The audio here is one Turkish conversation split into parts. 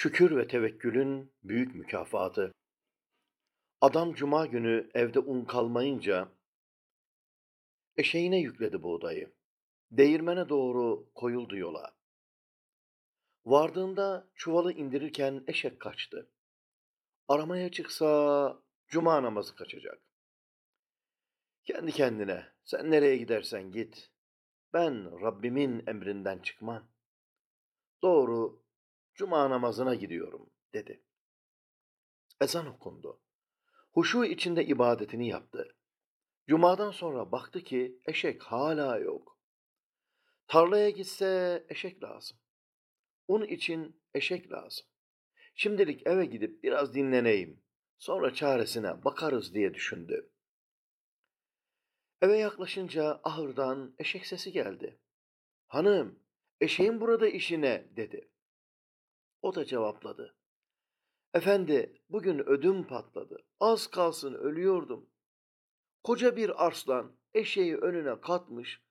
Şükür ve tevekkülün büyük mükafatı. Adam cuma günü evde un kalmayınca eşeğine yükledi buğdayı. Değirmene doğru koyuldu yola. Vardığında çuvalı indirirken eşek kaçtı. Aramaya çıksa cuma namazı kaçacak. Kendi kendine sen nereye gidersen git. Ben Rabbimin emrinden çıkmam. Doğru cuma namazına gidiyorum dedi. Ezan okundu. Huşu içinde ibadetini yaptı. Cumadan sonra baktı ki eşek hala yok. Tarlaya gitse eşek lazım. Un için eşek lazım. Şimdilik eve gidip biraz dinleneyim. Sonra çaresine bakarız diye düşündü. Eve yaklaşınca ahırdan eşek sesi geldi. Hanım, eşeğin burada işine dedi. O da cevapladı. Efendi, bugün ödüm patladı. Az kalsın ölüyordum. Koca bir arslan eşeği önüne katmış,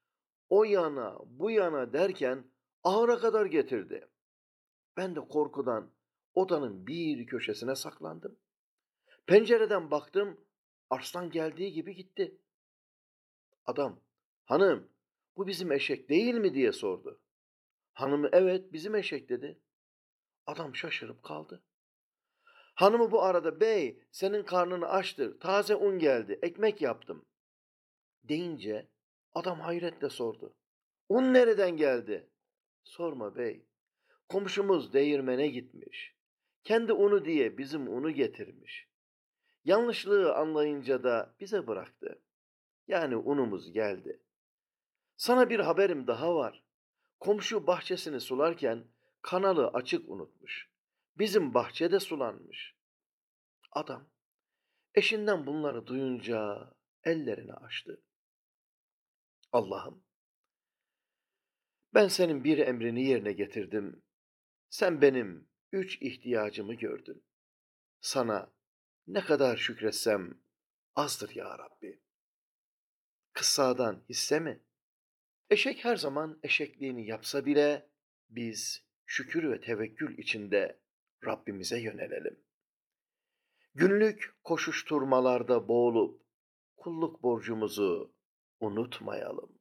o yana bu yana derken ahıra kadar getirdi. Ben de korkudan odanın bir köşesine saklandım. Pencereden baktım, arslan geldiği gibi gitti. Adam, hanım bu bizim eşek değil mi diye sordu. Hanımı evet bizim eşek dedi. Adam şaşırıp kaldı. Hanımı bu arada bey senin karnını açtır taze un geldi ekmek yaptım deyince adam hayretle sordu. Un nereden geldi? Sorma bey. Komşumuz değirmene gitmiş. Kendi unu diye bizim unu getirmiş. Yanlışlığı anlayınca da bize bıraktı. Yani unumuz geldi. Sana bir haberim daha var. Komşu bahçesini sularken kanalı açık unutmuş. Bizim bahçede sulanmış. Adam eşinden bunları duyunca ellerini açtı. Allah'ım ben senin bir emrini yerine getirdim. Sen benim üç ihtiyacımı gördün. Sana ne kadar şükretsem azdır ya Rabbi. Kıssadan hisse mi? Eşek her zaman eşekliğini yapsa bile biz şükür ve tevekkül içinde Rabbimize yönelelim. Günlük koşuşturmalarda boğulup kulluk borcumuzu unutmayalım.